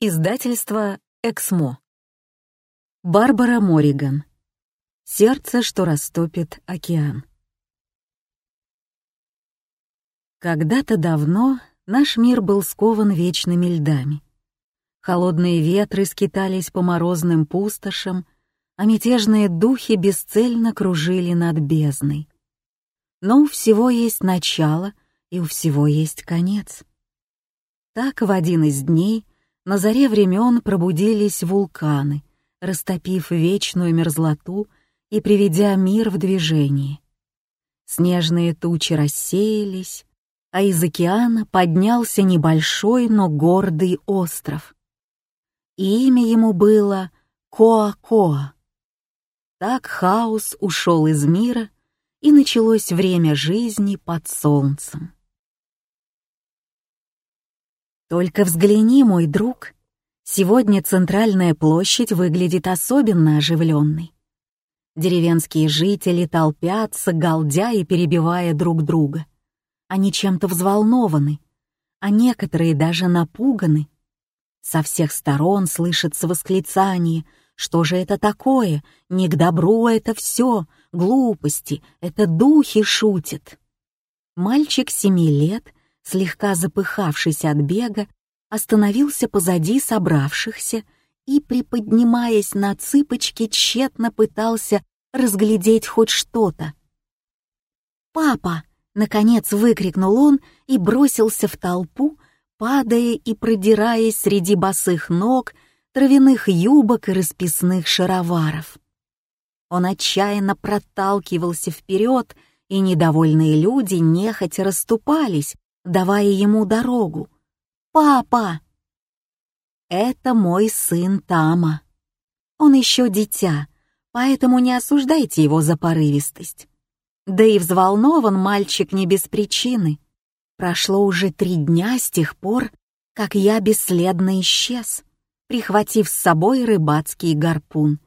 Издательство «Эксмо». Барбара Мориган. Сердце, что растопит океан. Когда-то давно наш мир был скован вечными льдами. Холодные ветры скитались по морозным пустошам, а мятежные духи бесцельно кружили над бездной. Но у всего есть начало, и у всего есть конец. Так в один из дней на заре времен пробудились вулканы, растопив вечную мерзлоту и приведя мир в движение. Снежные тучи рассеялись, а из океана поднялся небольшой, но гордый остров. И имя ему было Коа-Коа. Так хаос ушел из мира, и началось время жизни под солнцем. Только взгляни, мой друг. Сегодня центральная площадь выглядит особенно оживленной. Деревенские жители толпятся, галдя и перебивая друг друга. Они чем-то взволнованы, а некоторые даже напуганы. Со всех сторон слышится восклицание «Что же это такое? Не к добру это все, глупости, это духи шутят». Мальчик семи лет слегка запыхавшись от бега, остановился позади собравшихся и, приподнимаясь на цыпочки, тщетно пытался разглядеть хоть что-то. «Папа!» — наконец выкрикнул он и бросился в толпу, падая и продираясь среди босых ног, травяных юбок и расписных шароваров. Он отчаянно проталкивался вперед, и недовольные люди нехотя расступались, давая ему дорогу. «Папа!» «Это мой сын Тама. Он еще дитя, поэтому не осуждайте его за порывистость. Да и взволнован мальчик не без причины. Прошло уже три дня с тех пор, как я бесследно исчез, прихватив с собой рыбацкий гарпун.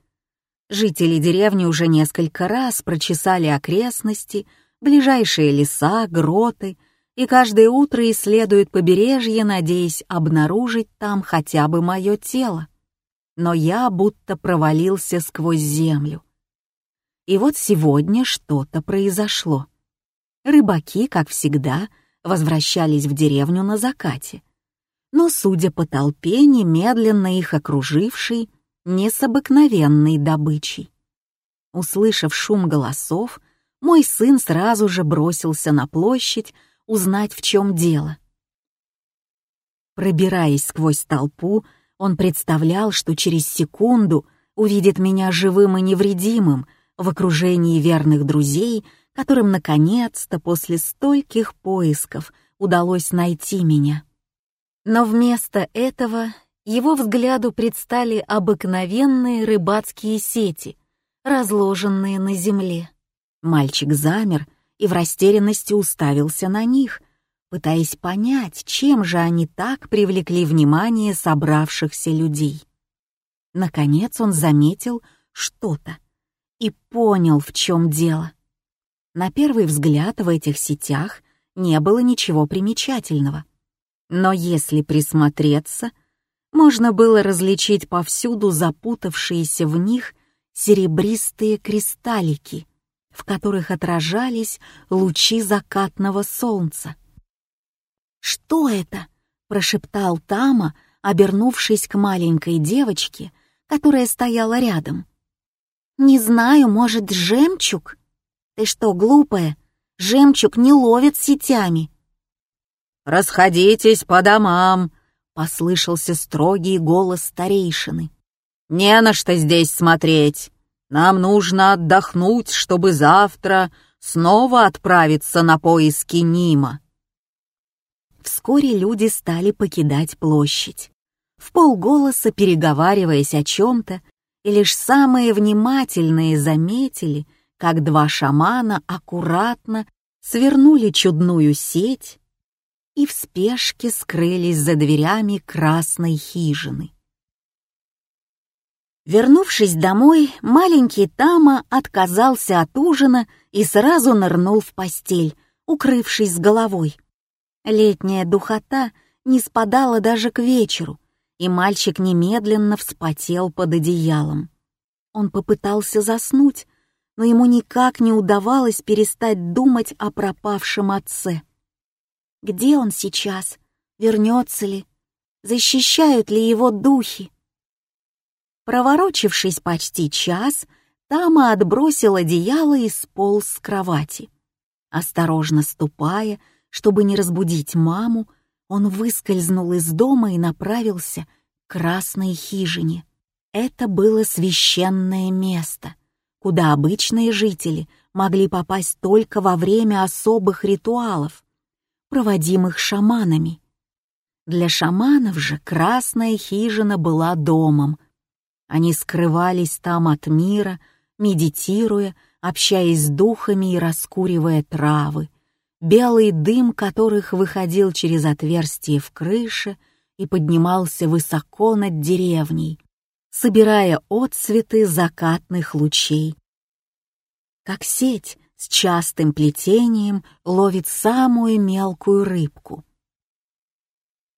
Жители деревни уже несколько раз прочесали окрестности, ближайшие леса, гроты — и каждое утро исследует побережье, надеясь обнаружить там хотя бы мое тело. Но я будто провалился сквозь землю. И вот сегодня что-то произошло. Рыбаки, как всегда, возвращались в деревню на закате. Но, судя по толпе, немедленно их окружившей, не с обыкновенной добычей. Услышав шум голосов, мой сын сразу же бросился на площадь, узнать, в чем дело. Пробираясь сквозь толпу, он представлял, что через секунду увидит меня живым и невредимым в окружении верных друзей, которым наконец-то после стольких поисков удалось найти меня. Но вместо этого его взгляду предстали обыкновенные рыбацкие сети, разложенные на земле. Мальчик замер и в растерянности уставился на них, пытаясь понять, чем же они так привлекли внимание собравшихся людей. Наконец он заметил что-то и понял, в чем дело. На первый взгляд в этих сетях не было ничего примечательного. Но если присмотреться, можно было различить повсюду запутавшиеся в них серебристые кристаллики — в которых отражались лучи закатного солнца. «Что это?» — прошептал Тама, обернувшись к маленькой девочке, которая стояла рядом. «Не знаю, может, жемчуг? Ты что, глупая? Жемчуг не ловит сетями». «Расходитесь по домам», — послышался строгий голос старейшины. «Не на что здесь смотреть. Нам нужно отдохнуть, чтобы завтра снова отправиться на поиски Нима. Вскоре люди стали покидать площадь, в полголоса переговариваясь о чем-то, и лишь самые внимательные заметили, как два шамана аккуратно свернули чудную сеть и в спешке скрылись за дверями красной хижины. Вернувшись домой, маленький Тама отказался от ужина и сразу нырнул в постель, укрывшись с головой. Летняя духота не спадала даже к вечеру, и мальчик немедленно вспотел под одеялом. Он попытался заснуть, но ему никак не удавалось перестать думать о пропавшем отце. Где он сейчас? Вернется ли? Защищают ли его духи? Проворочившись почти час, Тама отбросил одеяло и сполз с кровати. Осторожно ступая, чтобы не разбудить маму, он выскользнул из дома и направился к красной хижине. Это было священное место, куда обычные жители могли попасть только во время особых ритуалов, проводимых шаманами. Для шаманов же красная хижина была домом. Они скрывались там от мира, медитируя, общаясь с духами и раскуривая травы, белый дым которых выходил через отверстие в крыше и поднимался высоко над деревней, собирая отцветы закатных лучей. Как сеть с частым плетением ловит самую мелкую рыбку.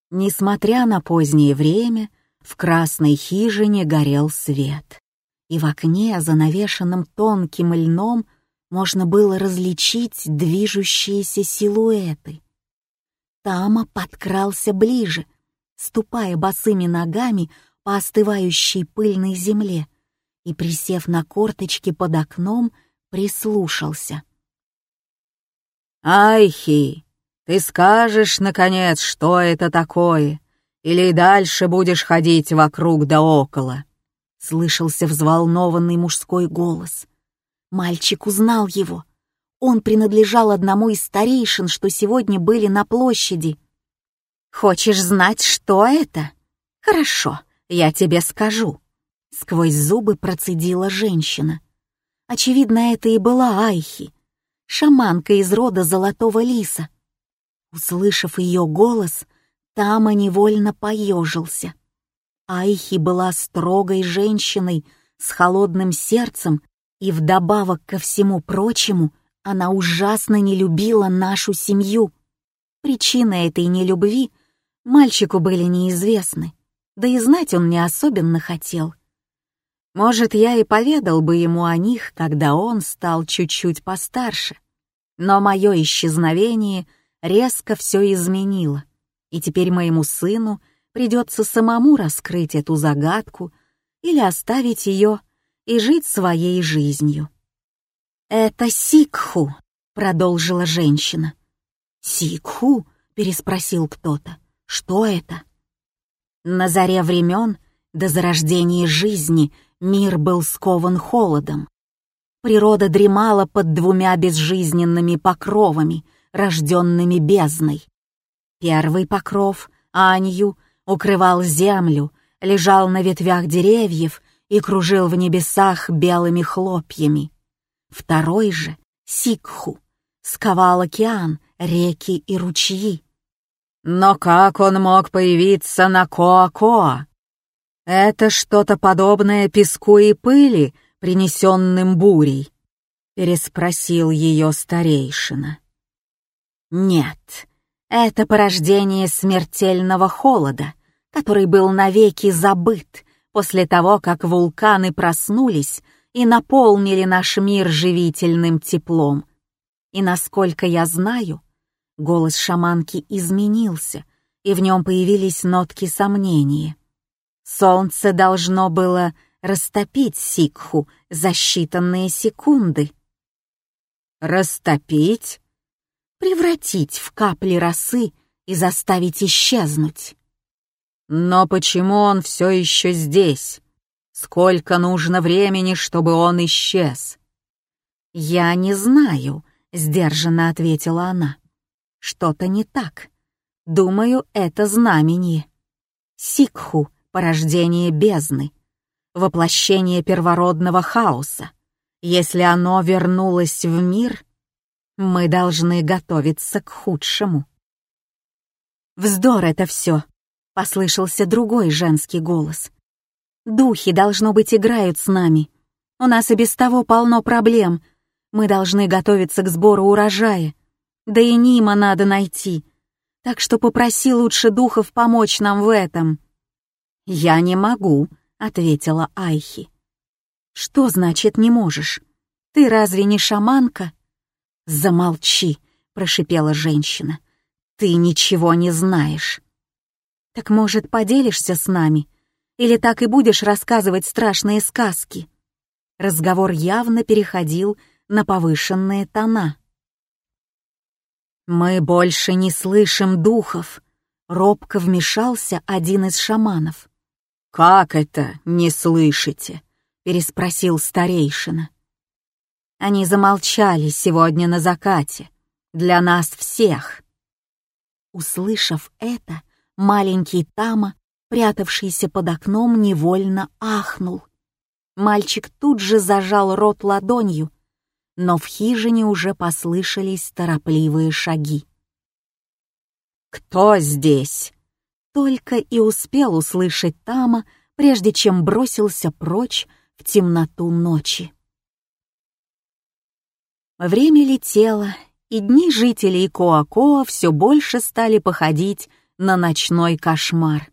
Несмотря на позднее время, в красной хижине горел свет, и в окне, занавешенном тонким льном, можно было различить движущиеся силуэты. Тама подкрался ближе, ступая босыми ногами по остывающей пыльной земле и, присев на корточки под окном, прислушался. «Айхи, ты скажешь, наконец, что это такое, или и дальше будешь ходить вокруг да около?» Слышался взволнованный мужской голос. Мальчик узнал его. Он принадлежал одному из старейшин, что сегодня были на площади. «Хочешь знать, что это? Хорошо, я тебе скажу», — сквозь зубы процедила женщина. Очевидно, это и была Айхи, шаманка из рода Золотого Лиса. Услышав ее голос, Тама невольно поежился. Айхи была строгой женщиной с холодным сердцем, и вдобавок ко всему прочему она ужасно не любила нашу семью. Причины этой нелюбви мальчику были неизвестны да и знать он не особенно хотел. Может, я и поведал бы ему о них, когда он стал чуть-чуть постарше. Но мое исчезновение резко все изменило, и теперь моему сыну придется самому раскрыть эту загадку или оставить ее и жить своей жизнью. «Это Сикху», — продолжила женщина. «Сикху?» — переспросил кто-то. «Что это?» На заре времен, до зарождения жизни, мир был скован холодом. Природа дремала под двумя безжизненными покровами, рожденными бездной. Первый покров, Анью, укрывал землю, лежал на ветвях деревьев и кружил в небесах белыми хлопьями. Второй же, Сикху, сковал океан, реки и ручьи. Но как он мог появиться на Коа-Коа? Это что-то подобное песку и пыли, принесенным бурей? Переспросил ее старейшина. Нет, это порождение смертельного холода, который был навеки забыт после того, как вулканы проснулись и наполнили наш мир живительным теплом. И насколько я знаю, Голос шаманки изменился, и в нем появились нотки сомнения. Солнце должно было растопить Сикху за считанные секунды. Растопить? Превратить в капли росы и заставить исчезнуть. Но почему он все еще здесь? Сколько нужно времени, чтобы он исчез? Я не знаю, сдержанно ответила она. Что-то не так. Думаю, это знамение. Сикху — порождение бездны, воплощение первородного хаоса. Если оно вернулось в мир, мы должны готовиться к худшему. «Вздор это все!» — послышался другой женский голос. «Духи, должно быть, играют с нами. У нас и без того полно проблем. Мы должны готовиться к сбору урожая. Да и Нима надо найти. Так что попроси лучше духов помочь нам в этом. «Я не могу», — ответила Айхи. «Что значит не можешь? Ты разве не шаманка?» «Замолчи», — прошипела женщина. «Ты ничего не знаешь». «Так, может, поделишься с нами? Или так и будешь рассказывать страшные сказки?» Разговор явно переходил на повышенные тона. «Мы больше не слышим духов», — робко вмешался один из шаманов. «Как это не слышите?» — переспросил старейшина. Они замолчали сегодня на закате. Для нас всех. Услышав это, маленький Тама, прятавшийся под окном, невольно ахнул. Мальчик тут же зажал рот ладонью, но в хижине уже послышались торопливые шаги. «Кто здесь?» Только и успел услышать Тама, прежде чем бросился прочь в темноту ночи. Время летело, и дни жителей Коакоа все больше стали походить на ночной кошмар.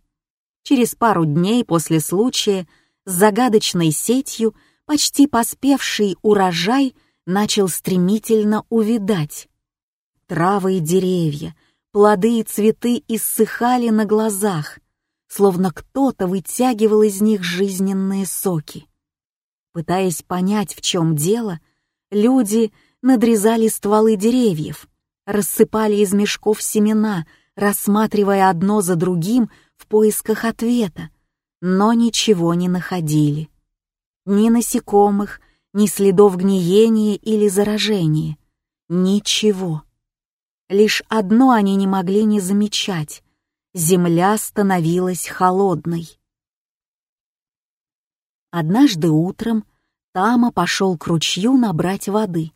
Через пару дней после случая с загадочной сетью почти поспевший урожай начал стремительно увидать. Травы и деревья, плоды и цветы иссыхали на глазах, словно кто-то вытягивал из них жизненные соки. Пытаясь понять, в чем дело, люди надрезали стволы деревьев, рассыпали из мешков семена, рассматривая одно за другим в поисках ответа, но ничего не находили. Ни насекомых, ни следов гниения или заражения. Ничего. Лишь одно они не могли не замечать — земля становилась холодной. Однажды утром Тама пошел к ручью набрать воды.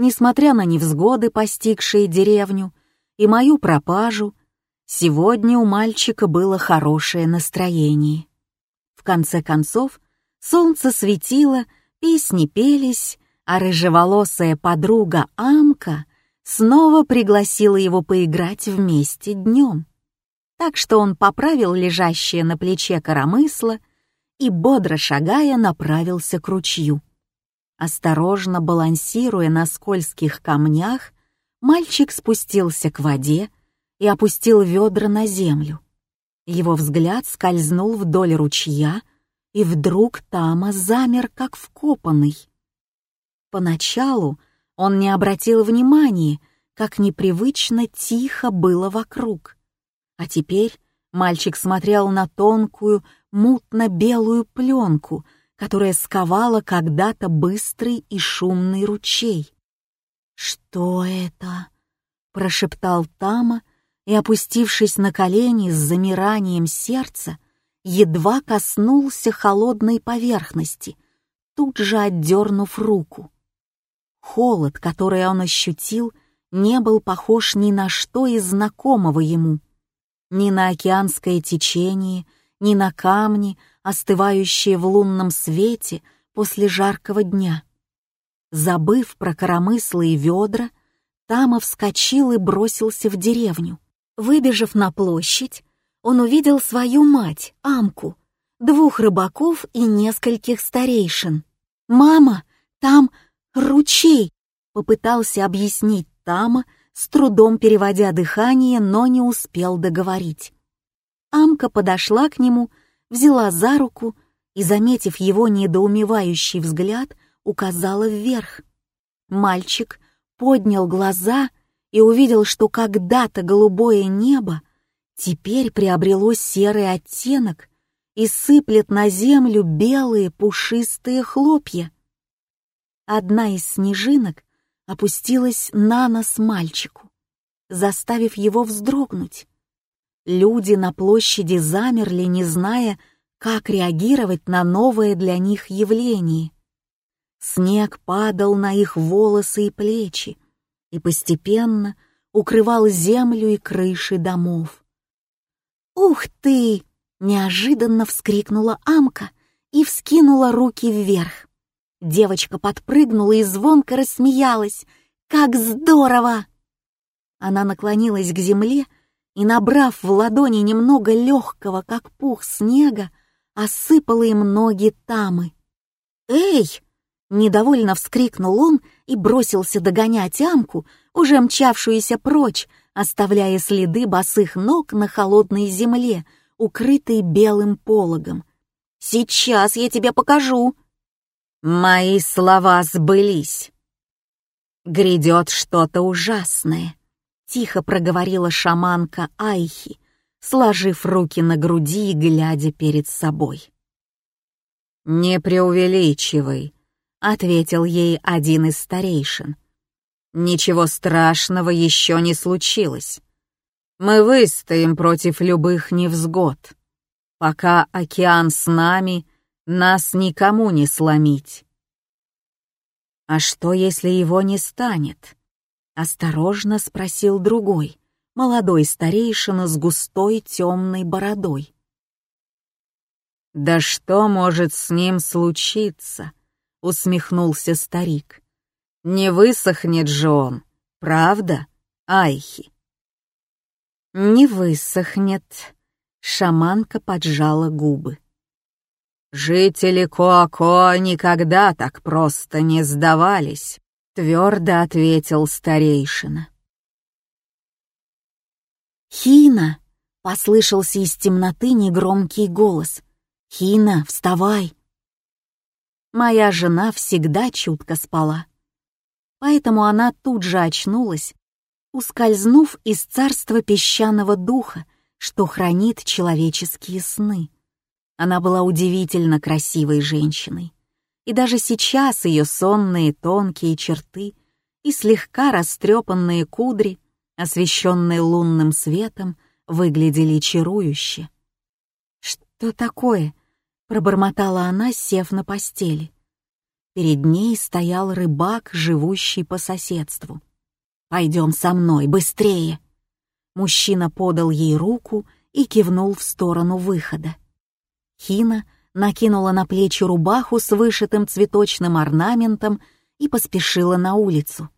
Несмотря на невзгоды, постигшие деревню, и мою пропажу, сегодня у мальчика было хорошее настроение. В конце концов, солнце светило, песни пелись, а рыжеволосая подруга Амка снова пригласила его поиграть вместе днем. Так что он поправил лежащее на плече коромысло и, бодро шагая, направился к ручью. Осторожно балансируя на скользких камнях, мальчик спустился к воде и опустил ведра на землю. Его взгляд скользнул вдоль ручья, и вдруг Тама замер, как вкопанный. Поначалу он не обратил внимания, как непривычно тихо было вокруг. А теперь мальчик смотрел на тонкую, мутно-белую пленку — которая сковала когда-то быстрый и шумный ручей. «Что это?» — прошептал Тама и, опустившись на колени с замиранием сердца, едва коснулся холодной поверхности, тут же отдернув руку. Холод, который он ощутил, не был похож ни на что из знакомого ему, ни на океанское течение, ни на камни, остывающие в лунном свете после жаркого дня. Забыв про коромыслы и ведра, Тама вскочил и бросился в деревню. Выбежав на площадь, он увидел свою мать, Амку, двух рыбаков и нескольких старейшин. «Мама, там ручей!» — попытался объяснить Тама, с трудом переводя дыхание, но не успел договорить. Амка подошла к нему взяла за руку и, заметив его недоумевающий взгляд, указала вверх. Мальчик поднял глаза и увидел, что когда-то голубое небо теперь приобрело серый оттенок и сыплет на землю белые пушистые хлопья. Одна из снежинок опустилась на нос мальчику, заставив его вздрогнуть. Люди на площади замерли, не зная, как реагировать на новое для них явление. Снег падал на их волосы и плечи и постепенно укрывал землю и крыши домов. «Ух ты!» — неожиданно вскрикнула Амка и вскинула руки вверх. Девочка подпрыгнула и звонко рассмеялась. «Как здорово!» Она наклонилась к земле и, набрав в ладони немного легкого, как пух снега, осыпала им ноги тамы. «Эй!» — недовольно вскрикнул он и бросился догонять амку, уже мчавшуюся прочь, оставляя следы босых ног на холодной земле, укрытой белым пологом. «Сейчас я тебе покажу!» Мои слова сбылись. Грядет что-то ужасное, тихо проговорила шаманка Айхи, сложив руки на груди и глядя перед собой. «Не преувеличивай», — ответил ей один из старейшин. «Ничего страшного еще не случилось. Мы выстоим против любых невзгод. Пока океан с нами, нас никому не сломить». «А что, если его не станет?» — осторожно спросил другой, молодой старейшина с густой темной бородой. «Да что может с ним случиться?» — усмехнулся старик. «Не высохнет же он, правда, Айхи?» «Не высохнет», — шаманка поджала губы. «Жители Коако никогда так просто не сдавались», — твердо ответил старейшина. «Хина!» — послышался из темноты негромкий голос. «Хина, вставай!» Моя жена всегда чутко спала. Поэтому она тут же очнулась, ускользнув из царства песчаного духа, что хранит человеческие сны. Она была удивительно красивой женщиной. И даже сейчас ее сонные тонкие черты и слегка растрепанные кудри, освещенные лунным светом, выглядели чарующе. «Что такое?» пробормотала она, сев на постели. Перед ней стоял рыбак, живущий по соседству. «Пойдем со мной, быстрее!» Мужчина подал ей руку и кивнул в сторону выхода. Хина накинула на плечи рубаху с вышитым цветочным орнаментом и поспешила на улицу.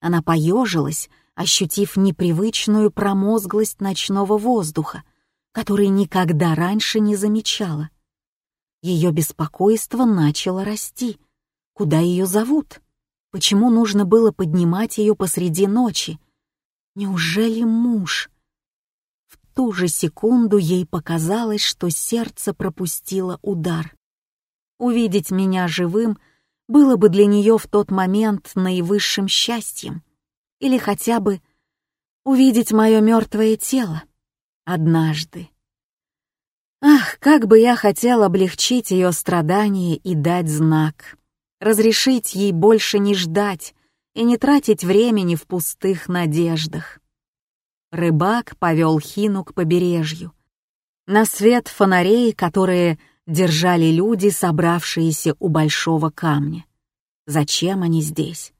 Она поежилась, ощутив непривычную промозглость ночного воздуха, который никогда раньше не замечала. Ее беспокойство начало расти. Куда ее зовут? Почему нужно было поднимать ее посреди ночи? Неужели муж? Ту же секунду ей показалось, что сердце пропустило удар. Увидеть меня живым было бы для нее в тот момент наивысшим счастьем. Или хотя бы увидеть мое мертвое тело. Однажды. Ах, как бы я хотел облегчить ее страдания и дать знак. Разрешить ей больше не ждать и не тратить времени в пустых надеждах. Рыбак повел Хину к побережью. На свет фонарей, которые держали люди, собравшиеся у большого камня. Зачем они здесь?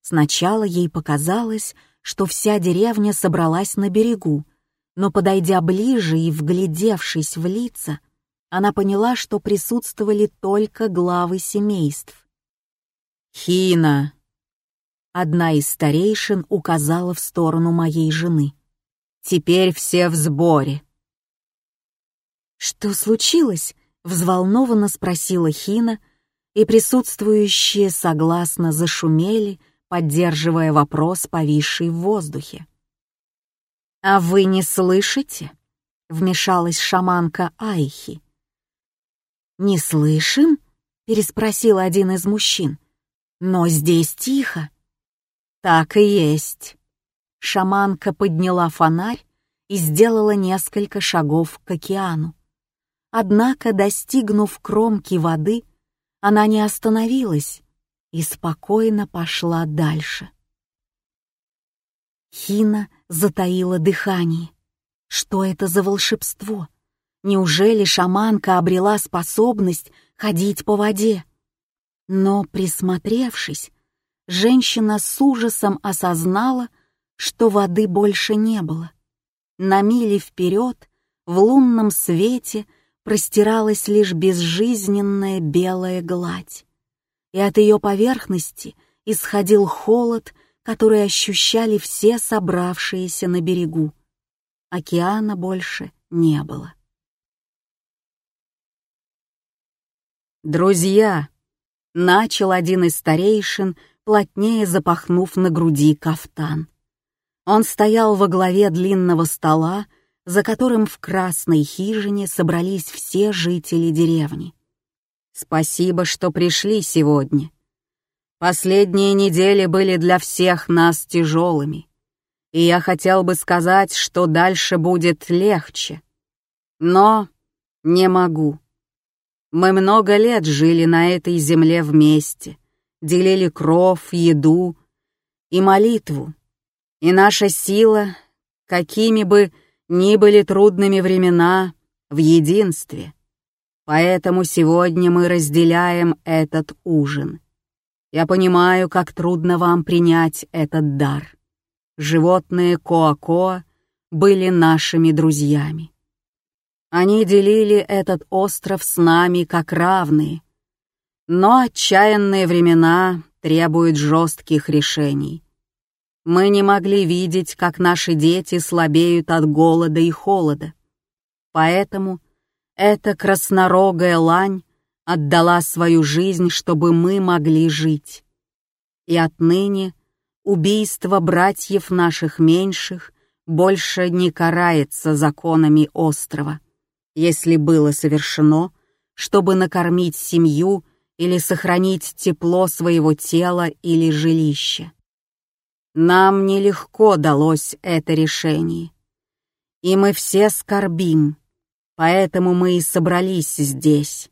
Сначала ей показалось, что вся деревня собралась на берегу, но, подойдя ближе и вглядевшись в лица, она поняла, что присутствовали только главы семейств. «Хина!» Одна из старейшин указала в сторону моей жены. «Теперь все в сборе». «Что случилось?» — взволнованно спросила Хина, и присутствующие согласно зашумели, поддерживая вопрос, повисший в воздухе. «А вы не слышите?» — вмешалась шаманка Айхи. «Не слышим?» — переспросил один из мужчин. «Но здесь тихо». «Так и есть». Шаманка подняла фонарь и сделала несколько шагов к океану. Однако, достигнув кромки воды, она не остановилась и спокойно пошла дальше. Хина затаила дыхание. Что это за волшебство? Неужели шаманка обрела способность ходить по воде? Но, присмотревшись, женщина с ужасом осознала, что воды больше не было. На мили вперед, в лунном свете, простиралась лишь безжизненная белая гладь, и от ее поверхности исходил холод, который ощущали все собравшиеся на берегу. Океана больше не было. «Друзья!» — начал один из старейшин, плотнее запахнув на груди кафтан. Он стоял во главе длинного стола, за которым в красной хижине собрались все жители деревни. «Спасибо, что пришли сегодня. Последние недели были для всех нас тяжелыми, и я хотел бы сказать, что дальше будет легче. Но не могу. Мы много лет жили на этой земле вместе, делили кров, еду и молитву. И наша сила, какими бы ни были трудными времена, в единстве. Поэтому сегодня мы разделяем этот ужин — я понимаю, как трудно вам принять этот дар. Животные Коа-Коа были нашими друзьями. Они делили этот остров с нами как равные. Но отчаянные времена требуют жестких решений. Мы не могли видеть, как наши дети слабеют от голода и холода. Поэтому эта краснорогая лань отдала свою жизнь, чтобы мы могли жить. И отныне убийство братьев наших меньших больше не карается законами острова, если было совершено, чтобы накормить семью или сохранить тепло своего тела или жилища. Нам нелегко далось это решение, и мы все скорбим, поэтому мы и собрались здесь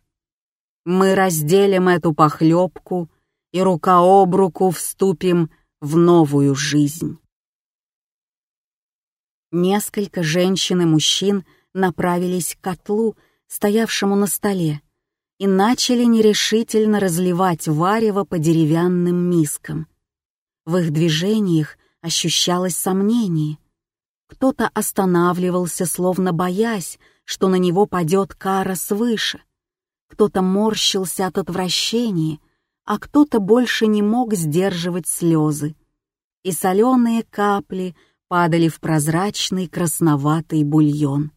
мы разделим эту похлебку и рука об руку вступим в новую жизнь. Несколько женщин и мужчин направились к котлу, стоявшему на столе, и начали нерешительно разливать варево по деревянным мискам. В их движениях ощущалось сомнение. Кто-то останавливался, словно боясь, что на него падет кара свыше — кто-то морщился от отвращения, а кто-то больше не мог сдерживать слезы. И соленые капли падали в прозрачный красноватый бульон.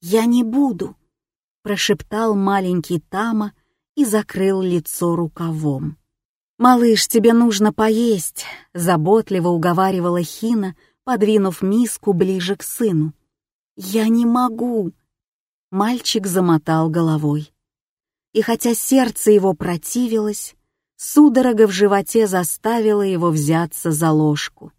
«Я не буду», — прошептал маленький Тама и закрыл лицо рукавом. «Малыш, тебе нужно поесть», — заботливо уговаривала Хина, подвинув миску ближе к сыну. «Я не могу», Мальчик замотал головой. И хотя сердце его противилось, судорога в животе заставила его взяться за ложку.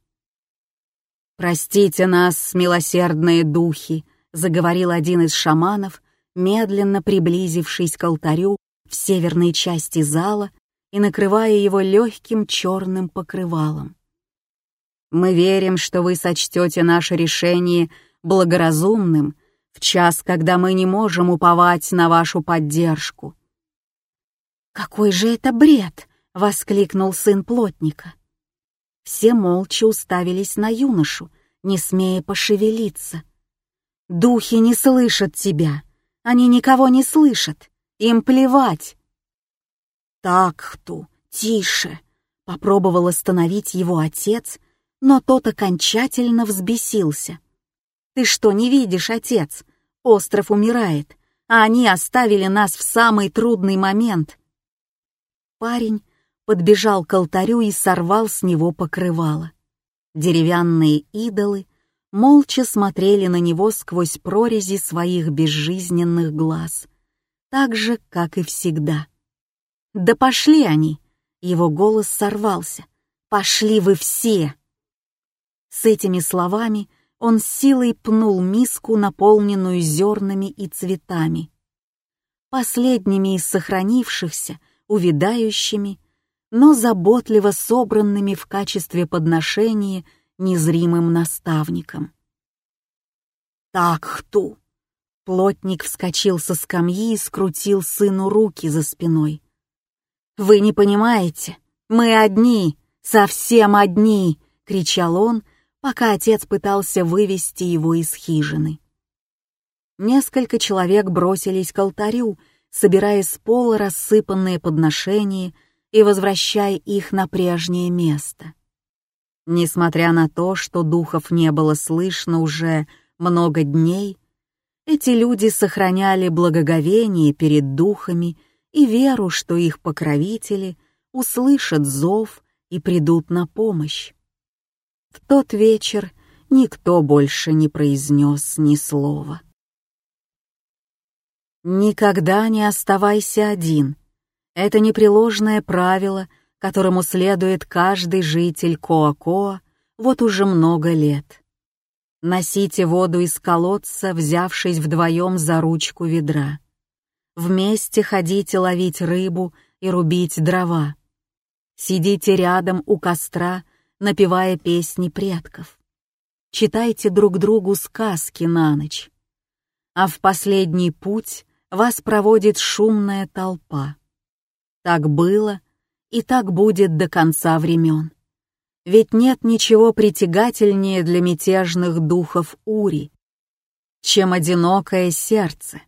«Простите нас, милосердные духи», — заговорил один из шаманов, медленно приблизившись к алтарю в северной части зала и накрывая его легким черным покрывалом. «Мы верим, что вы сочтете наше решение благоразумным в час, когда мы не можем уповать на вашу поддержку». «Какой же это бред!» — воскликнул сын плотника. Все молча уставились на юношу, не смея пошевелиться. «Духи не слышат тебя, они никого не слышат, им плевать». «Так, Хту, тише!» — попробовал остановить его отец, но тот окончательно взбесился. «Ты что, не видишь, отец? Остров умирает, а они оставили нас в самый трудный момент». Парень подбежал к алтарю и сорвал с него покрывало. Деревянные идолы молча смотрели на него сквозь прорези своих безжизненных глаз, так же, как и всегда. «Да пошли они!» — его голос сорвался. «Пошли вы все!» С этими словами он силой пнул миску, наполненную зернами и цветами. Последними из сохранившихся, увядающими, но заботливо собранными в качестве подношения незримым наставником. «Так, Хту!» Плотник вскочил со скамьи и скрутил сыну руки за спиной. «Вы не понимаете, мы одни, совсем одни!» — кричал он, пока отец пытался вывести его из хижины. Несколько человек бросились к алтарю, собирая с пола рассыпанные подношения и возвращая их на прежнее место. Несмотря на то, что духов не было слышно уже много дней, эти люди сохраняли благоговение перед духами и веру, что их покровители услышат зов и придут на помощь. В тот вечер никто больше не произнес ни слова. Никогда не оставайся один. Это непреложное правило, которому следует каждый житель Коакоа вот уже много лет. Носите воду из колодца, взявшись вдвоем за ручку ведра. Вместе ходите ловить рыбу и рубить дрова. Сидите рядом у костра, напевая песни предков. Читайте друг другу сказки на ночь. А в последний путь вас проводит шумная толпа. Так было и так будет до конца времен. Ведь нет ничего притягательнее для мятежных духов Ури, чем одинокое сердце.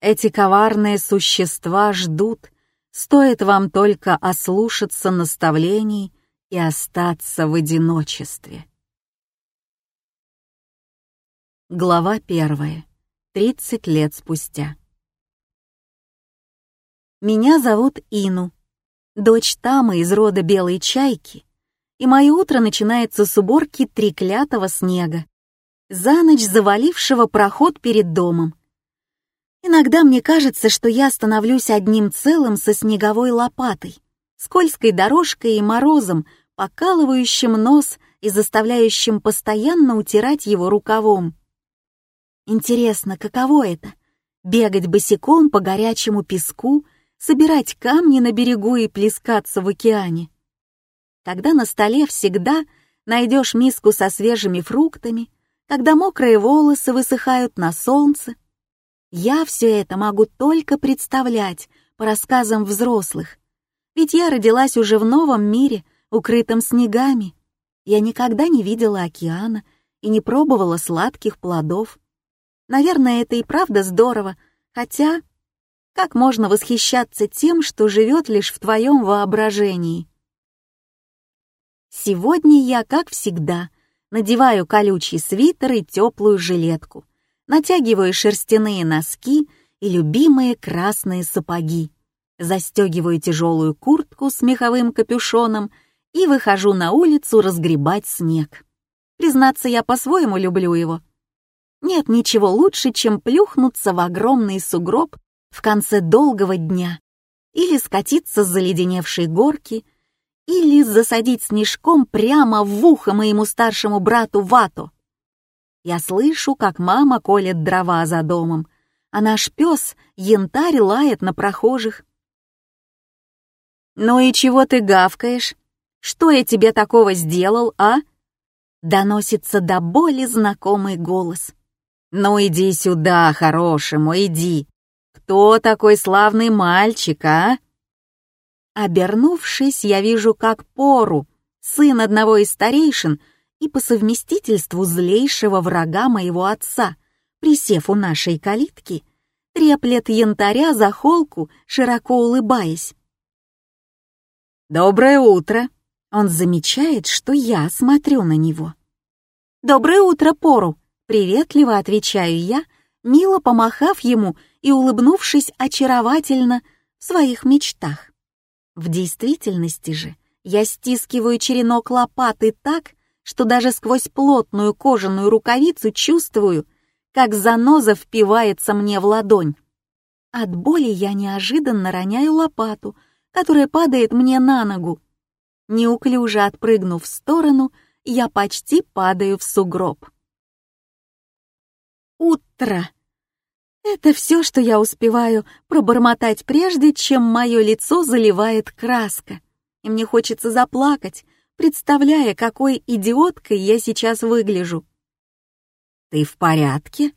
Эти коварные существа ждут, стоит вам только ослушаться наставлений и остаться в одиночестве. Глава первая. Тридцать лет спустя. Меня зовут Ину, дочь Тамы из рода Белой Чайки, и мое утро начинается с уборки треклятого снега, за ночь завалившего проход перед домом. Иногда мне кажется, что я становлюсь одним целым со снеговой лопатой, скользкой дорожкой и морозом, покалывающим нос и заставляющим постоянно утирать его рукавом. Интересно, каково это — бегать босиком по горячему песку — собирать камни на берегу и плескаться в океане. Когда на столе всегда найдешь миску со свежими фруктами, когда мокрые волосы высыхают на солнце. Я все это могу только представлять по рассказам взрослых, ведь я родилась уже в новом мире, укрытом снегами. Я никогда не видела океана и не пробовала сладких плодов. Наверное, это и правда здорово, хотя как можно восхищаться тем, что живет лишь в твоем воображении? Сегодня я, как всегда, надеваю колючий свитер и теплую жилетку, натягиваю шерстяные носки и любимые красные сапоги, застегиваю тяжелую куртку с меховым капюшоном и выхожу на улицу разгребать снег. Признаться, я по-своему люблю его. Нет ничего лучше, чем плюхнуться в огромный сугроб в конце долгого дня, или скатиться с заледеневшей горки, или засадить снежком прямо в ухо моему старшему брату Вату. Я слышу, как мама колет дрова за домом, а наш пес янтарь лает на прохожих. «Ну и чего ты гавкаешь? Что я тебе такого сделал, а?» Доносится до боли знакомый голос. «Ну иди сюда, хорошему, иди. Кто такой славный мальчик, а?» Обернувшись, я вижу, как Пору, сын одного из старейшин и по совместительству злейшего врага моего отца, присев у нашей калитки, треплет янтаря за холку, широко улыбаясь. «Доброе утро!» Он замечает, что я смотрю на него. «Доброе утро, Пору!» — приветливо отвечаю я, мило помахав ему и улыбнувшись очаровательно в своих мечтах. В действительности же я стискиваю черенок лопаты так, что даже сквозь плотную кожаную рукавицу чувствую, как заноза впивается мне в ладонь. От боли я неожиданно роняю лопату, которая падает мне на ногу. Неуклюже отпрыгнув в сторону, я почти падаю в сугроб. Утро! Это все, что я успеваю пробормотать прежде, чем мое лицо заливает краска. И мне хочется заплакать, представляя, какой идиоткой я сейчас выгляжу. «Ты в порядке?»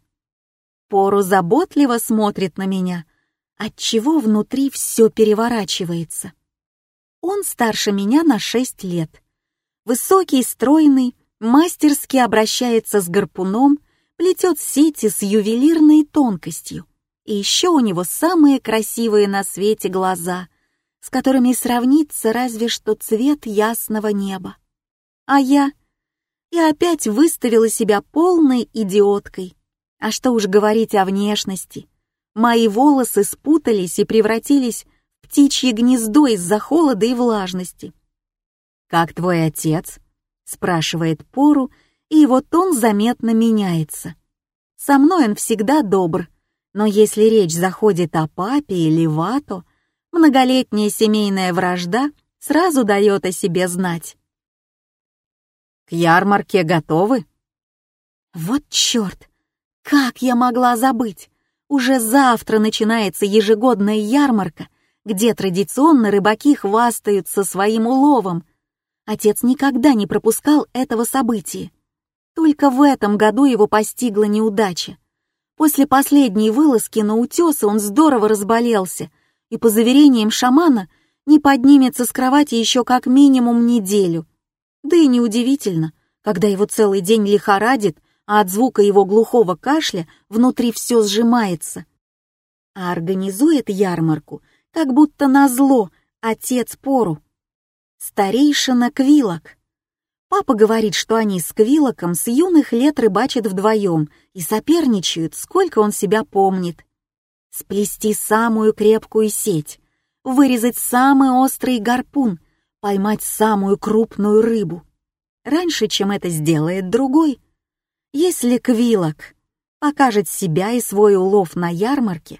Пору заботливо смотрит на меня, отчего внутри все переворачивается. Он старше меня на шесть лет. Высокий, стройный, мастерски обращается с гарпуном — плетет сети с ювелирной тонкостью. И еще у него самые красивые на свете глаза, с которыми сравнится разве что цвет ясного неба. А я? Я опять выставила себя полной идиоткой. А что уж говорить о внешности. Мои волосы спутались и превратились в птичье гнездо из-за холода и влажности. «Как твой отец?» — спрашивает Пору, и его тон заметно меняется. Со мной он всегда добр, но если речь заходит о папе или Вато, многолетняя семейная вражда сразу дает о себе знать. «К ярмарке готовы?» Вот черт! Как я могла забыть? Уже завтра начинается ежегодная ярмарка, где традиционно рыбаки хвастаются своим уловом. Отец никогда не пропускал этого события. Только в этом году его постигла неудача. После последней вылазки на утесы он здорово разболелся и, по заверениям шамана, не поднимется с кровати еще как минимум неделю. Да и неудивительно, когда его целый день лихорадит, а от звука его глухого кашля внутри все сжимается. А организует ярмарку, как будто назло, отец Пору. Старейшина Квилок. Папа говорит, что они с Квилоком с юных лет рыбачат вдвоем и соперничают, сколько он себя помнит. Сплести самую крепкую сеть, вырезать самый острый гарпун, поймать самую крупную рыбу. Раньше, чем это сделает другой. Если Квилок покажет себя и свой улов на ярмарке,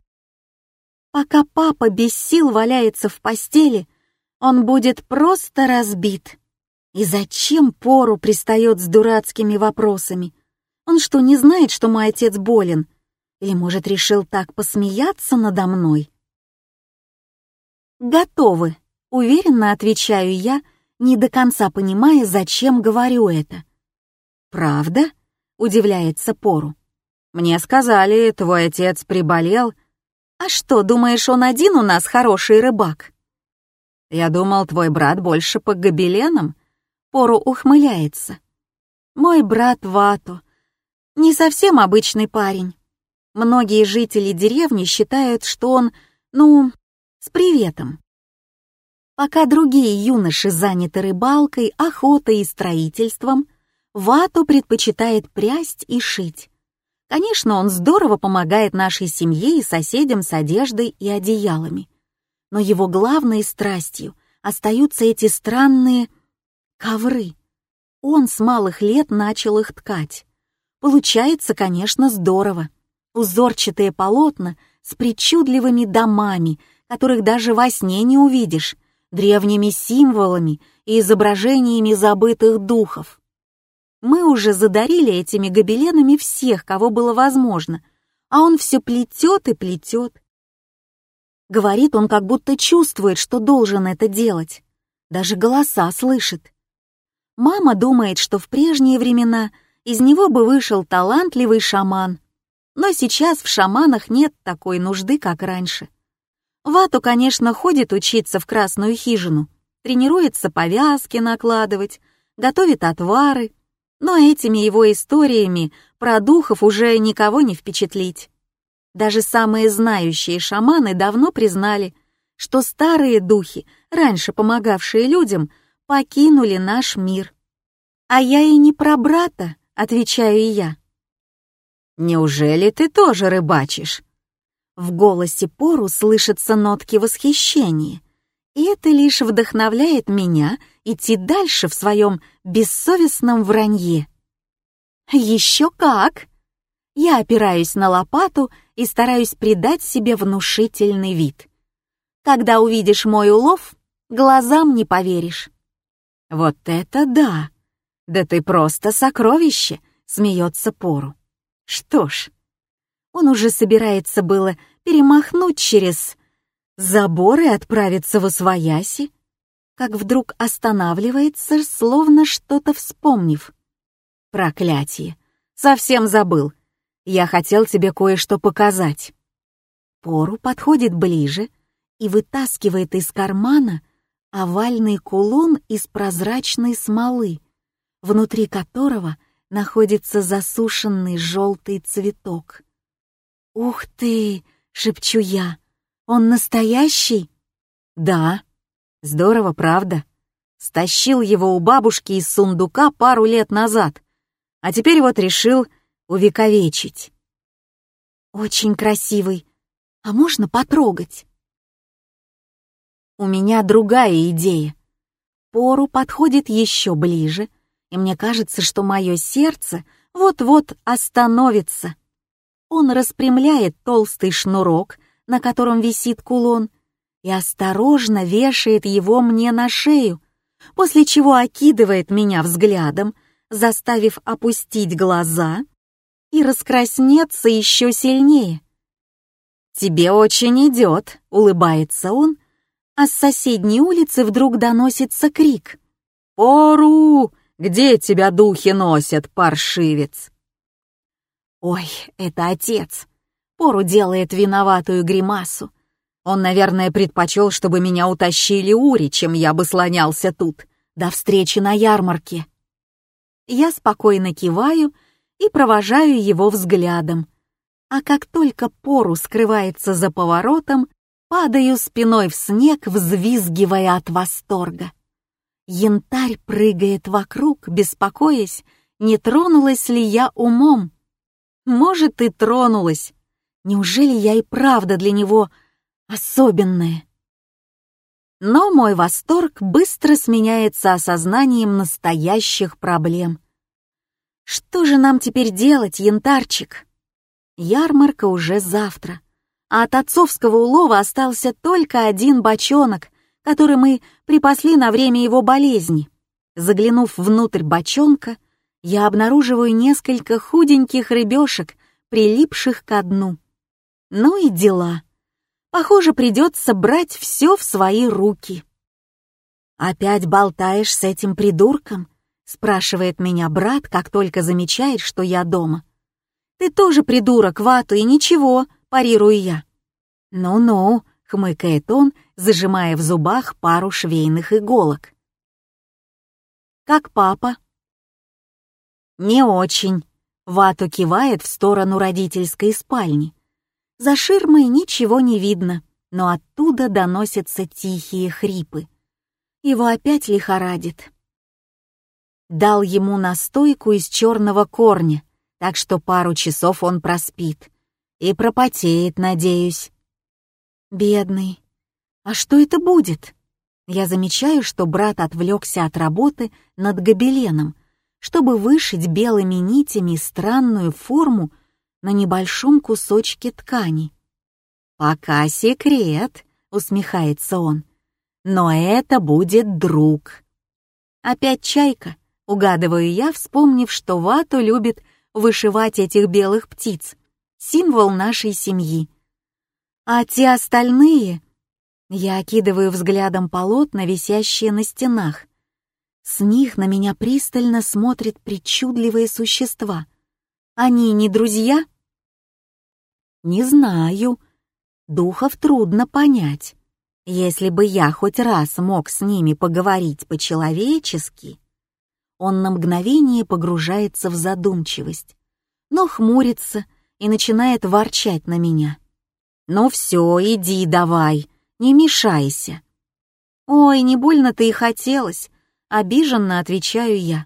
пока папа без сил валяется в постели, он будет просто разбит. И зачем Пору пристает с дурацкими вопросами? Он что, не знает, что мой отец болен? Или, может, решил так посмеяться надо мной? «Готовы», — уверенно отвечаю я, не до конца понимая, зачем говорю это. «Правда?» — удивляется Пору. «Мне сказали, твой отец приболел». «А что, думаешь, он один у нас хороший рыбак?» «Я думал, твой брат больше по гобеленам», Пору ухмыляется. Мой брат Вату. Не совсем обычный парень. Многие жители деревни считают, что он, ну, с приветом. Пока другие юноши заняты рыбалкой, охотой и строительством, Вату предпочитает прясть и шить. Конечно, он здорово помогает нашей семье и соседям с одеждой и одеялами. Но его главной страстью остаются эти странные Ковры. Он с малых лет начал их ткать. Получается, конечно, здорово. Узорчатые полотна с причудливыми домами, которых даже во сне не увидишь, древними символами и изображениями забытых духов. Мы уже задарили этими гобеленами всех, кого было возможно, а он все плетет и плетет. Говорит он, как будто чувствует, что должен это делать. Даже голоса слышит. Мама думает, что в прежние времена из него бы вышел талантливый шаман. Но сейчас в шаманах нет такой нужды, как раньше. Вату, конечно, ходит учиться в красную хижину, тренируется повязки накладывать, готовит отвары, но этими его историями про духов уже никого не впечатлить. Даже самые знающие шаманы давно признали, что старые духи, раньше помогавшие людям, покинули наш мир. А я и не про брата, отвечаю я. Неужели ты тоже рыбачишь? В голосе Пору слышатся нотки восхищения, и это лишь вдохновляет меня идти дальше в своем бессовестном вранье. Еще как! Я опираюсь на лопату и стараюсь придать себе внушительный вид. Когда увидишь мой улов, глазам не поверишь. «Вот это да! Да ты просто сокровище!» — смеется Пору. «Что ж...» Он уже собирается было перемахнуть через забор и отправиться в Освояси, как вдруг останавливается, словно что-то вспомнив. «Проклятие! Совсем забыл! Я хотел тебе кое-что показать!» Пору подходит ближе и вытаскивает из кармана овальный кулон из прозрачной смолы, внутри которого находится засушенный желтый цветок. «Ух ты!» — шепчу я. «Он настоящий?» «Да. Здорово, правда? Стащил его у бабушки из сундука пару лет назад, а теперь вот решил увековечить. Очень красивый. А можно потрогать? У меня другая идея. Пору подходит еще ближе, и мне кажется, что мое сердце вот-вот остановится. Он распрямляет толстый шнурок, на котором висит кулон, и осторожно вешает его мне на шею, после чего окидывает меня взглядом, заставив опустить глаза и раскраснеться еще сильнее. «Тебе очень идет», — улыбается он, а с соседней улицы вдруг доносится крик. «Пору! Где тебя духи носят, паршивец?» Ой, это отец. Пору делает виноватую гримасу, он, наверное, предпочел, чтобы меня утащили Ури, чем я бы слонялся тут. До встречи на ярмарке. Я спокойно киваю и провожаю его взглядом. А как только пору скрывается за поворотом, падаю спиной в снег, взвизгивая от восторга. Янтарь прыгает вокруг, беспокоясь, не тронулась ли я умом. Может, и тронулась. Неужели я и правда для него особенное. Но мой восторг быстро сменяется осознанием настоящих проблем. Что же нам теперь делать, янтарчик? Ярмарка уже завтра, а от отцовского улова остался только один бочонок, который мы припасли на время его болезни. Заглянув внутрь бочонка, я обнаруживаю несколько худеньких рыбешек, прилипших ко дну. Ну и дела. Похоже, придется брать все в свои руки. «Опять болтаешь с этим придурком?» — спрашивает меня брат, как только замечает, что я дома. «Ты тоже придурок, Вату, и ничего», — парирую я. «Ну-ну», — хмыкает он, зажимая в зубах пару швейных иголок. «Как папа?» «Не очень», — Вату кивает в сторону родительской спальни. За ширмой ничего не видно, но оттуда доносятся тихие хрипы. Его опять лихорадит. Дал ему настойку из черного корня, так что пару часов он проспит. И пропотеет, надеюсь. Бедный. А что это будет? Я замечаю, что брат отвлекся от работы над гобеленом, чтобы вышить белыми нитями странную форму на небольшом кусочке ткани. «Пока секрет», — усмехается он, — «но это будет друг». Опять чайка, угадываю я, вспомнив, что Вату любит вышивать этих белых птиц, символ нашей семьи. А те остальные... Я окидываю взглядом полотна, висящие на стенах. С них на меня пристально смотрят причудливые существа. Они не друзья? Не знаю. Духов трудно понять. Если бы я хоть раз мог с ними поговорить по-человечески... Он на мгновение погружается в задумчивость, но хмурится и начинает ворчать на меня. «Ну все, иди давай, не мешайся». «Ой, не больно-то и хотелось», — обиженно отвечаю я.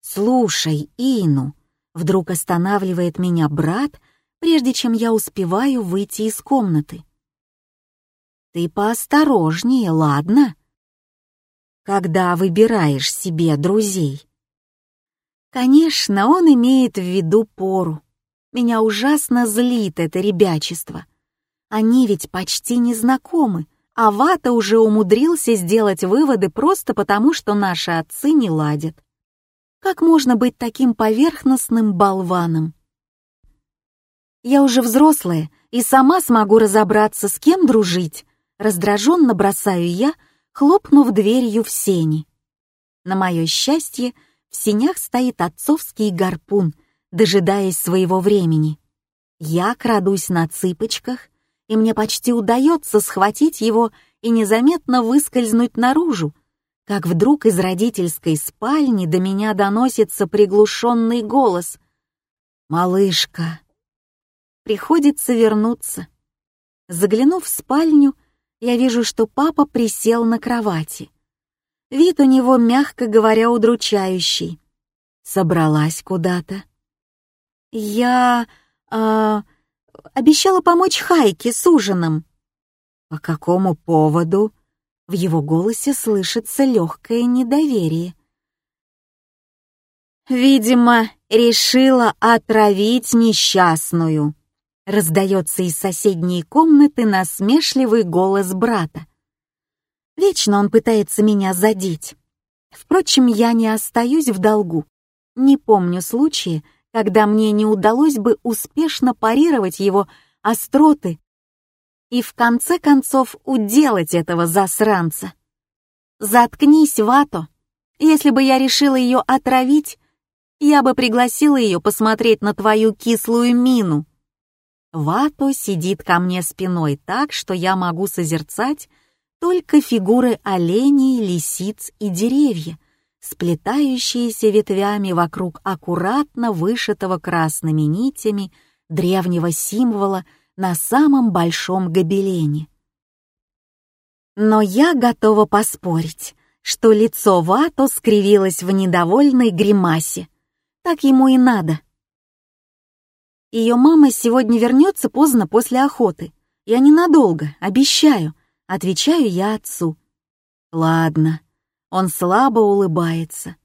«Слушай, Ину», — вдруг останавливает меня брат, прежде чем я успеваю выйти из комнаты. Ты поосторожнее, ладно? Когда выбираешь себе друзей. Конечно, он имеет в виду пору. Меня ужасно злит это ребячество. Они ведь почти не знакомы, а Вата уже умудрился сделать выводы просто потому, что наши отцы не ладят. Как можно быть таким поверхностным болваном? Я уже взрослая и сама смогу разобраться, с кем дружить. Раздраженно бросаю я, хлопнув дверью в сени. На мое счастье, в сенях стоит отцовский гарпун, дожидаясь своего времени. Я крадусь на цыпочках, и мне почти удается схватить его и незаметно выскользнуть наружу, как вдруг из родительской спальни до меня доносится приглушенный голос. «Малышка, Приходится вернуться. Заглянув в спальню, я вижу, что папа присел на кровати. Вид у него, мягко говоря, удручающий. Собралась куда-то. Я... Э, обещала помочь Хайке с ужином. По какому поводу? В его голосе слышится легкое недоверие. Видимо, решила отравить несчастную. Раздается из соседней комнаты насмешливый голос брата. Вечно он пытается меня задеть. Впрочем, я не остаюсь в долгу. Не помню случая, когда мне не удалось бы успешно парировать его остроты и в конце концов уделать этого засранца. Заткнись, Вато. Если бы я решила ее отравить, я бы пригласила ее посмотреть на твою кислую мину. Вато сидит ко мне спиной так, что я могу созерцать только фигуры оленей, лисиц и деревья, сплетающиеся ветвями вокруг аккуратно вышитого красными нитями древнего символа на самом большом гобелене. Но я готова поспорить, что лицо Вато скривилось в недовольной гримасе. Так ему и надо. Ее мама сегодня вернется поздно после охоты. Я ненадолго, обещаю отвечаю я отцу. Ладно, он слабо улыбается.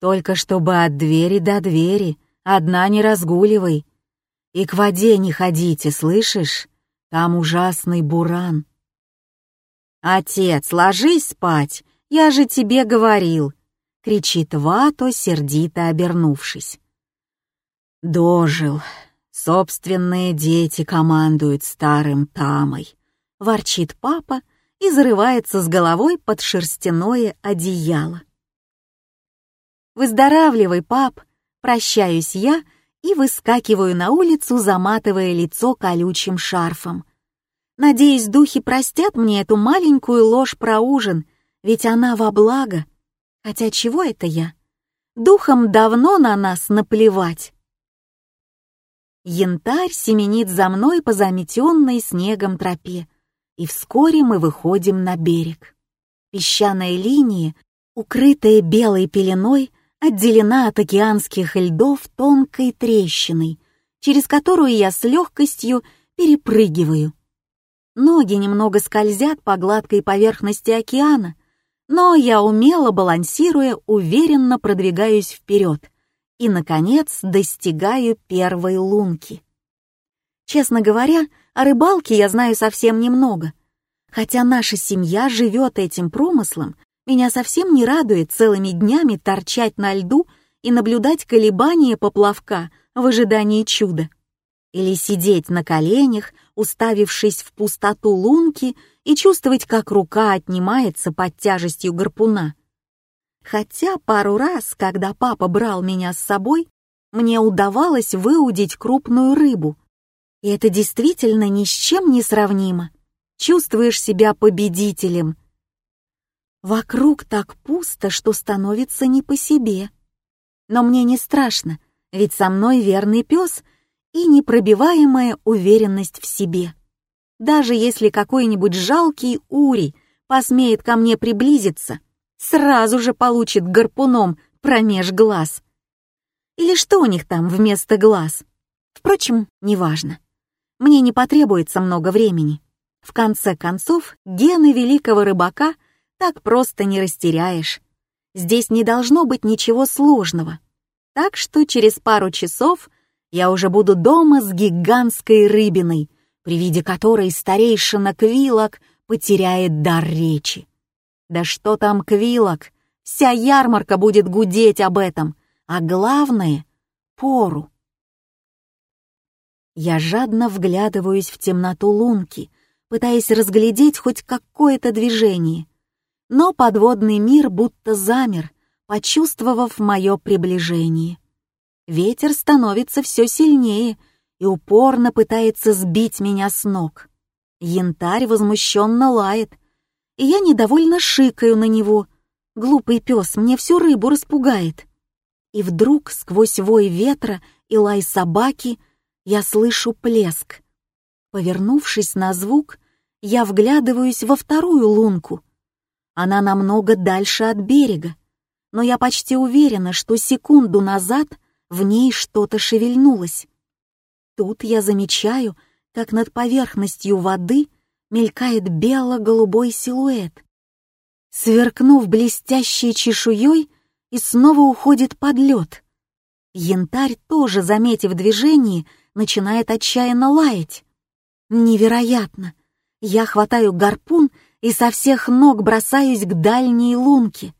Только чтобы от двери до двери, одна не разгуливай. И к воде не ходите, слышишь? Там ужасный буран. «Отец, ложись спать, я же тебе говорил!» — кричит Вато, сердито обернувшись. «Дожил. Собственные дети командуют старым Тамой ворчит папа и зарывается с головой под шерстяное одеяло. «Выздоравливай, пап!» Прощаюсь я и выскакиваю на улицу, заматывая лицо колючим шарфом. Надеюсь, духи простят мне эту маленькую ложь про ужин, ведь она во благо. Хотя чего это я? Духом давно на нас наплевать. Янтарь семенит за мной по заметенной снегом тропе, и вскоре мы выходим на берег. Песчаная линия, укрытая белой пеленой, отделена от океанских льдов тонкой трещиной, через которую я с легкостью перепрыгиваю. Ноги немного скользят по гладкой поверхности океана, но я умело балансируя, уверенно продвигаюсь вперед и, наконец, достигаю первой лунки. Честно говоря, о рыбалке я знаю совсем немного. Хотя наша семья живет этим промыслом, меня совсем не радует целыми днями торчать на льду и наблюдать колебания поплавка в ожидании чуда. Или сидеть на коленях, уставившись в пустоту лунки и чувствовать, как рука отнимается под тяжестью гарпуна. Хотя пару раз, когда папа брал меня с собой, мне удавалось выудить крупную рыбу, и это действительно ни с чем не сравнимо. Чувствуешь себя победителем. Вокруг так пусто, что становится не по себе. Но мне не страшно, ведь со мной верный пес и непробиваемая уверенность в себе. Даже если какой-нибудь жалкий Ури посмеет ко мне приблизиться, сразу же получит гарпуном промеж глаз. Или что у них там вместо глаз? Впрочем, неважно мне не потребуется много времени. В конце концов, гены великого рыбака так просто не растеряешь. Здесь не должно быть ничего сложного. Так что через пару часов я уже буду дома с гигантской рыбиной, при виде которой старейшина Квилок потеряет дар речи. Да что там Квилок? Вся ярмарка будет гудеть об этом, а главное — пору. Я жадно вглядываюсь в темноту лунки, пытаясь разглядеть хоть какое-то движение. Но подводный мир будто замер, почувствовав мое приближение. Ветер становится все сильнее и упорно пытается сбить меня с ног. Янтарь возмущенно лает, и я недовольно шикаю на него. Глупый пес мне всю рыбу распугает. И вдруг сквозь вой ветра и лай собаки я слышу плеск. Повернувшись на звук, я вглядываюсь во вторую лунку. Она намного дальше от берега, но я почти уверена, что секунду назад в ней что-то шевельнулось. Тут я замечаю, как над поверхностью воды мелькает бело-голубой силуэт. Сверкнув блестящей чешуей, и снова уходит под лед. Янтарь тоже, заметив движение, начинает отчаянно лаять. Невероятно! Я хватаю гарпун и со всех ног бросаюсь к дальней лунке.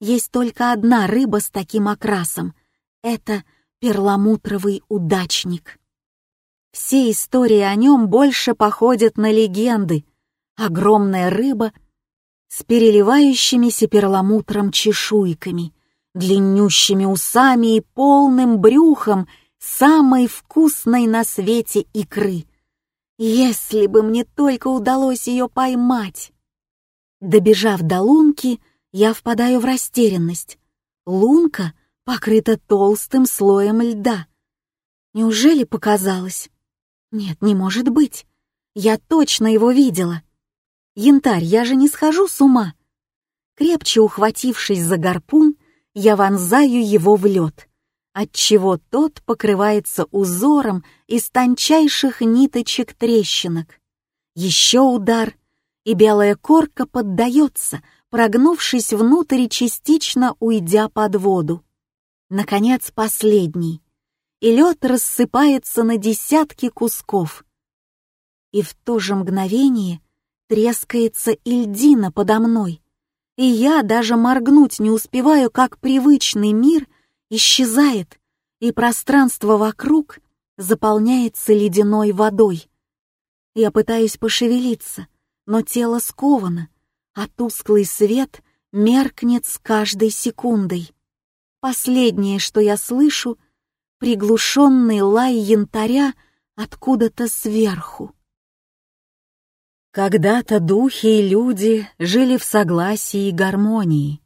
Есть только одна рыба с таким окрасом. Это перламутровый удачник. Все истории о нем больше походят на легенды. Огромная рыба с переливающимися перламутром чешуйками, длиннющими усами и полным брюхом самой вкусной на свете икры — если бы мне только удалось ее поймать! Добежав до лунки, я впадаю в растерянность. Лунка покрыта толстым слоем льда. Неужели показалось? Нет, не может быть. Я точно его видела. Янтарь, я же не схожу с ума. Крепче ухватившись за гарпун, я вонзаю его в лед отчего тот покрывается узором из тончайших ниточек трещинок. Еще удар, и белая корка поддается, прогнувшись внутрь и частично уйдя под воду. Наконец, последний, и лед рассыпается на десятки кусков. И в то же мгновение трескается и льдина подо мной, и я даже моргнуть не успеваю, как привычный мир — исчезает, и пространство вокруг заполняется ледяной водой. Я пытаюсь пошевелиться, но тело сковано, а тусклый свет меркнет с каждой секундой. Последнее, что я слышу, приглушенный лай янтаря откуда-то сверху. Когда-то духи и люди жили в согласии и гармонии.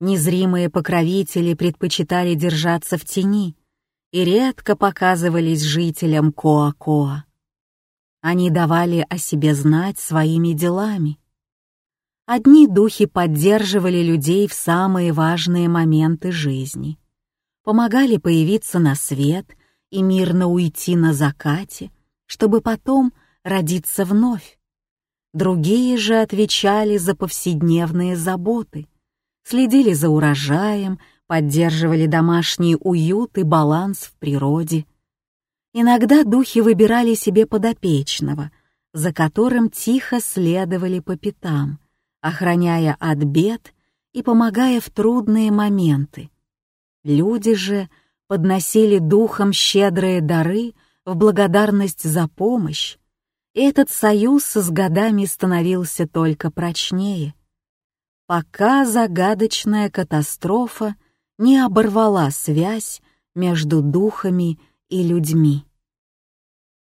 Незримые покровители предпочитали держаться в тени и редко показывались жителям Коа-Коа. Они давали о себе знать своими делами. Одни духи поддерживали людей в самые важные моменты жизни, помогали появиться на свет и мирно уйти на закате, чтобы потом родиться вновь. Другие же отвечали за повседневные заботы — следили за урожаем, поддерживали домашний уют и баланс в природе. Иногда духи выбирали себе подопечного, за которым тихо следовали по пятам, охраняя от бед и помогая в трудные моменты. Люди же подносили духам щедрые дары в благодарность за помощь, и этот союз с годами становился только прочнее — пока загадочная катастрофа не оборвала связь между духами и людьми.